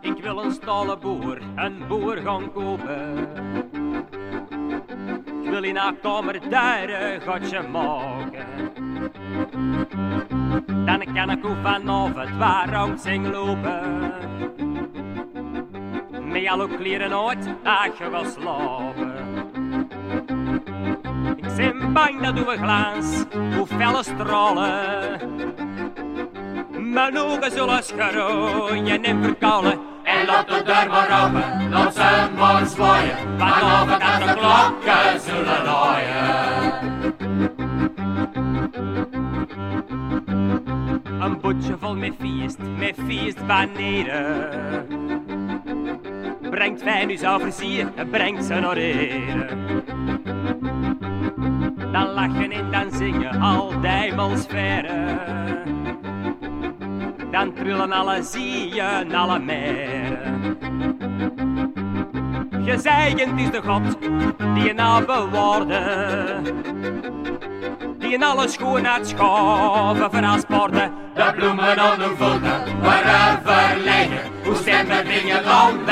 Ik wil een stalle boer, een boer gaan kopen. Ik wil in haar kamer daar een gatje maken. Dan kan ik ook vanavond waar rond lopen. Met alle kleren uit, als je gaat slapen. Ik ben bang dat we glans, hoe felle stralen. Mijn ogen zullen scharooien en verkalen. En laat de deur maar open, laat ze maar zwaaien. Vanavond als de klokken zullen laaien. Een bootje vol met feest, met feest beneden. Brengt fijn u zou versier, brengt ze naar heden. Dan lachen en dan zingen al dijmels verre. Dan trillen alle zieën, alle meren. Gezegend is de God die je nou bewoordde. Die in alle schoonheid schaven verhasporde. De bloemen aan de voeten, waarover liggen. Hoe stemmen dingen om